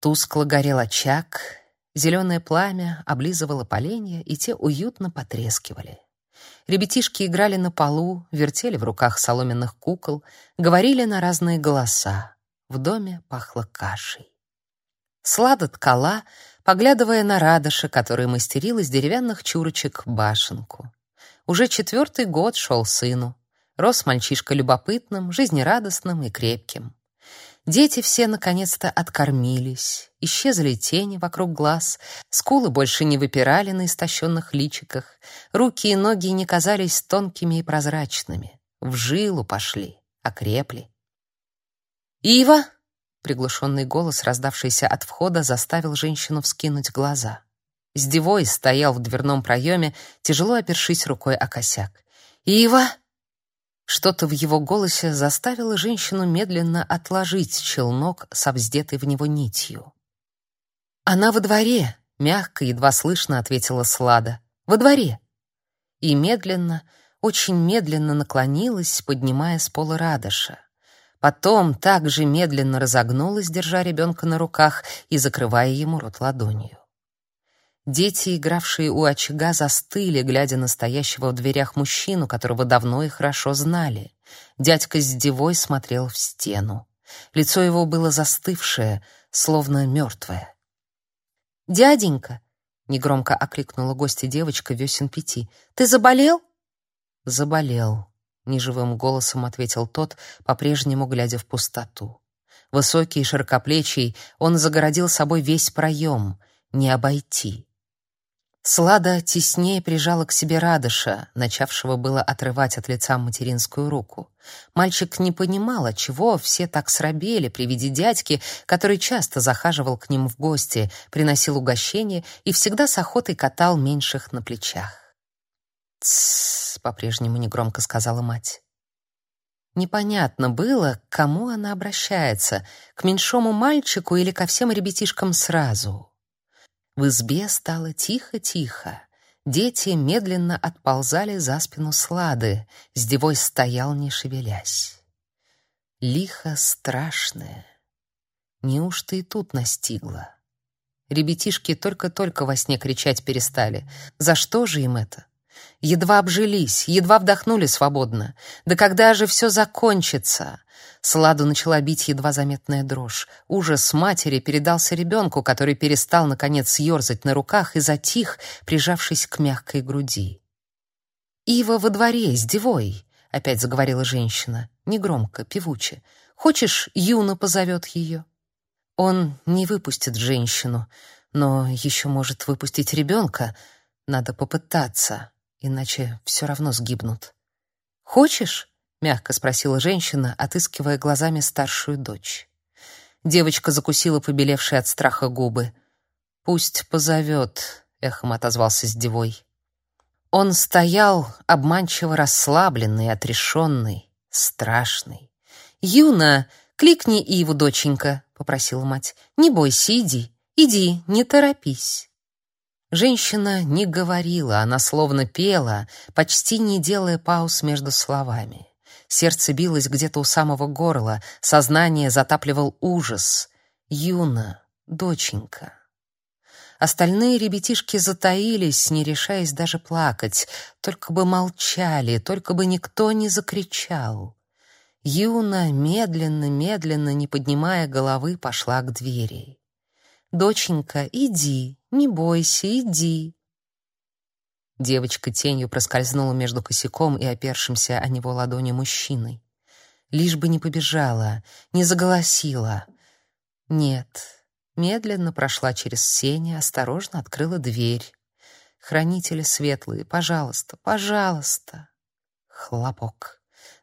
Тускло горел очаг, зеленое пламя облизывало поленья, и те уютно потрескивали. Ребятишки играли на полу, вертели в руках соломенных кукол, говорили на разные голоса. В доме пахло кашей. Слада ткала, поглядывая на Радыша, который мастерил из деревянных чурочек башенку. Уже четвертый год шел сыну. Рос мальчишка любопытным, жизнерадостным и крепким. Дети все наконец-то откормились, исчезли тени вокруг глаз, скулы больше не выпирали на истощенных личиках, руки и ноги не казались тонкими и прозрачными, в жилу пошли, окрепли. «Ива!» — приглушенный голос, раздавшийся от входа, заставил женщину вскинуть глаза. Сдевой стоял в дверном проеме, тяжело опершись рукой о косяк. «Ива!» Что-то в его голосе заставило женщину медленно отложить челнок со вздетой в него нитью. «Она во дворе», — мягко, едва слышно ответила Слада. «Во дворе». И медленно, очень медленно наклонилась, поднимая с пола радоша. Потом также медленно разогнулась, держа ребенка на руках и закрывая ему рот ладонью. Дети, игравшие у очага, застыли, глядя на стоящего в дверях мужчину, которого давно и хорошо знали. Дядька с девой смотрел в стену. Лицо его было застывшее, словно мертвое. «Дяденька!» — негромко окликнула гостья девочка весен пяти. «Ты заболел?» «Заболел», — неживым голосом ответил тот, по-прежнему глядя в пустоту. Высокий и широкоплечий, он загородил собой весь проем, не обойти. Слада теснее прижала к себе Радыша, начавшего было отрывать от лица материнскую руку. Мальчик не понимал, чего все так срабели при виде дядьки, который часто захаживал к ним в гости, приносил угощения и всегда с охотой катал меньших на плечах. «Тссс», — по-прежнему негромко сказала мать. Непонятно было, к кому она обращается, к меньшому мальчику или ко всем ребятишкам сразу. В избе стало тихо-тихо. Дети медленно отползали за спину Слады. Сдевой стоял, не шевелясь. Лихо страшное. Неужто и тут настигло? Ребятишки только-только во сне кричать перестали. За что же им это? Едва обжились, едва вдохнули свободно. Да когда же все закончится? Сладу начала бить едва заметная дрожь. Ужас матери передался ребенку, который перестал, наконец, ерзать на руках и затих, прижавшись к мягкой груди. «Ива во дворе, с девой», — опять заговорила женщина, негромко, певуче. «Хочешь, Юна позовет ее?» Он не выпустит женщину, но еще может выпустить ребенка. Надо попытаться, иначе все равно сгибнут. «Хочешь?» мягко спросила женщина, отыскивая глазами старшую дочь. Девочка закусила побелевшие от страха губы. Пусть позовет», — эхом отозвался с девой. Он стоял обманчиво расслабленный, отрешенный, страшный. «Юна, кликни Иву, доченька», — попросила мать. «Не бойся, иди, иди, не торопись». Женщина не говорила, она словно пела, почти не делая пауз между словами. Сердце билось где-то у самого горла, сознание затапливал ужас. Юна, доченька. Остальные ребятишки затаились, не решаясь даже плакать, только бы молчали, только бы никто не закричал. Юна медленно-медленно, не поднимая головы, пошла к двери. «Доченька, иди, не бойся, иди», Девочка тенью проскользнула между косяком и опершимся о него ладони мужчиной. Лишь бы не побежала, не заголосила. Нет, медленно прошла через сени, осторожно открыла дверь. Хранители светлые, пожалуйста, пожалуйста. Хлопок.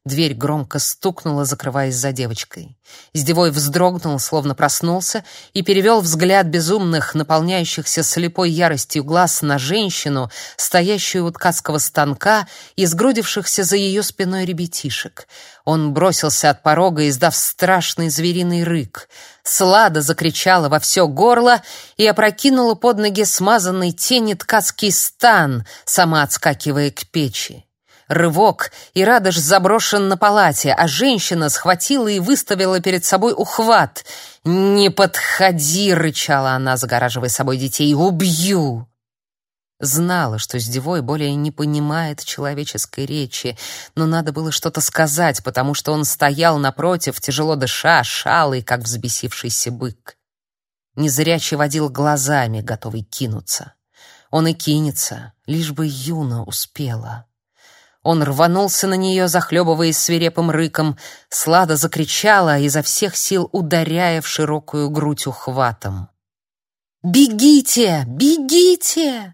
Дверь громко стукнула, закрываясь за девочкой. Издевой вздрогнул, словно проснулся, и перевел взгляд безумных, наполняющихся слепой яростью глаз на женщину, стоящую у ткацкого станка и сгрудившихся за ее спиной ребятишек. Он бросился от порога, издав страшный звериный рык. Слада закричала во все горло и опрокинула под ноги смазанный тени ткацкий стан, сама отскакивая к печи. Рывок, и Радыш заброшен на палате, а женщина схватила и выставила перед собой ухват. «Не подходи!» — рычала она, загораживая собой детей. «Убью!» Знала, что Сдевой более не понимает человеческой речи, но надо было что-то сказать, потому что он стоял напротив, тяжело дыша, шалый, как взбесившийся бык. Незрячий водил глазами, готовый кинуться. Он и кинется, лишь бы Юна успела. Он рванулся на нее, захлебываясь свирепым рыком. Слада закричала, изо всех сил ударяя в широкую грудь ухватом. «Бегите! Бегите!»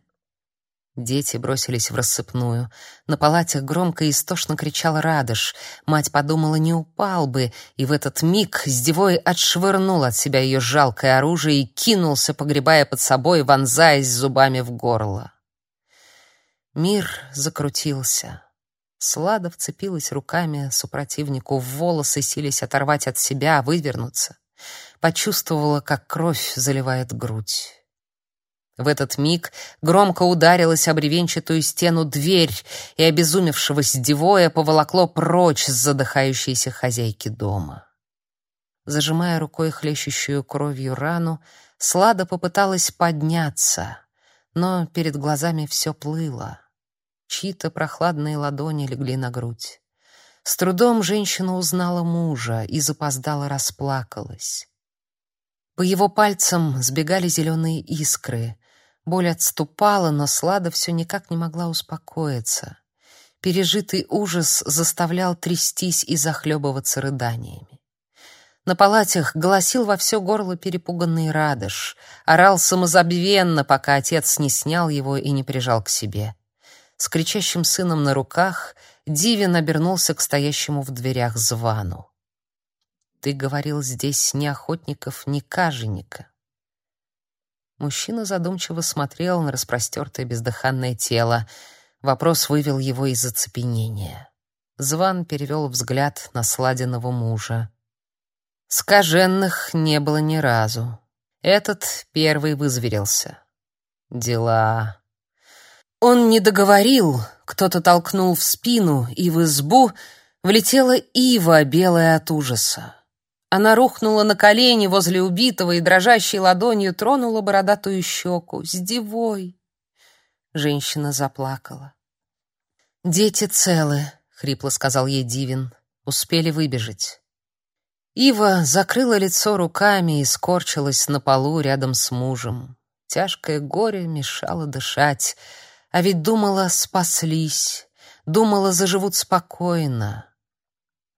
Дети бросились в рассыпную. На палатях громко и истошно кричал Радыш. Мать подумала, не упал бы, и в этот миг Сдевой отшвырнул от себя ее жалкое оружие и кинулся, погребая под собой, вонзаясь зубами в горло. Мир закрутился. Слада вцепилась руками супротивнику в волосы, силясь оторвать от себя, вывернуться. Почувствовала, как кровь заливает грудь. В этот миг громко ударилась об бревенчатую стену дверь, и обезумевшего сдевоя поволокло прочь с задыхающейся хозяйки дома. Зажимая рукой хлещущую кровью рану, Слада попыталась подняться, но перед глазами все плыло. Чьи-то прохладные ладони легли на грудь. С трудом женщина узнала мужа и запоздала расплакалась. По его пальцам сбегали зеленые искры. Боль отступала, но Слада все никак не могла успокоиться. Пережитый ужас заставлял трястись и захлебываться рыданиями. На палатях голосил во все горло перепуганный Радыш, орал самозабвенно, пока отец не снял его и не прижал к себе. С кричащим сыном на руках Дивин обернулся к стоящему в дверях Звану. «Ты говорил, здесь ни охотников, ни каженика». Мужчина задумчиво смотрел на распростертое бездыханное тело. Вопрос вывел его из оцепенения. Зван перевел взгляд на сладенного мужа. Скаженных не было ни разу. Этот первый вызверился. Дела. Он не договорил, кто-то толкнул в спину, и в избу влетела ива, белая от ужаса. Она рухнула на колени возле убитого и дрожащей ладонью тронула бородатую щеку. «Сдевой!» Женщина заплакала. «Дети целы», — хрипло сказал ей Дивин. «Успели выбежать». Ива закрыла лицо руками и скорчилась на полу рядом с мужем. Тяжкое горе мешало дышать, а ведь думала, спаслись, думала, заживут спокойно.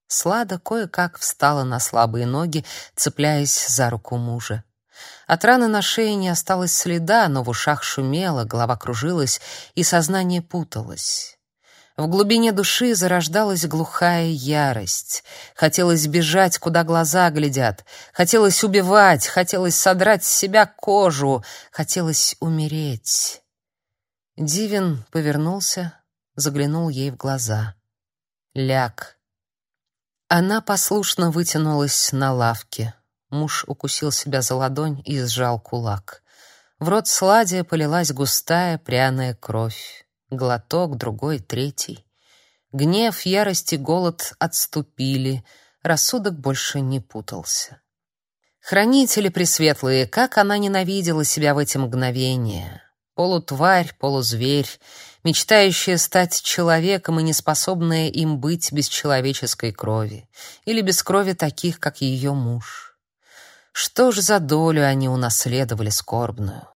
Слада кое-как встала на слабые ноги, цепляясь за руку мужа. От раны на шее не осталось следа, но в ушах шумело, голова кружилась и сознание путалось. В глубине души зарождалась глухая ярость. Хотелось бежать, куда глаза глядят. Хотелось убивать, хотелось содрать с себя кожу. Хотелось умереть. Дивин повернулся, заглянул ей в глаза. «Ляг», она послушно вытянулась на лавке. Муж укусил себя за ладонь и сжал кулак. В рот Сладия полилась густая пряная кровь. Глоток, другой, третий. Гнев, ярость и голод отступили. Рассудок больше не путался. Хранители пресветлые, как она ненавидела себя в эти мгновения. Полутварь, полузверь, мечтающая стать человеком и неспособная им быть без человеческой крови или без крови таких, как ее муж. Что ж за долю они унаследовали скорбную?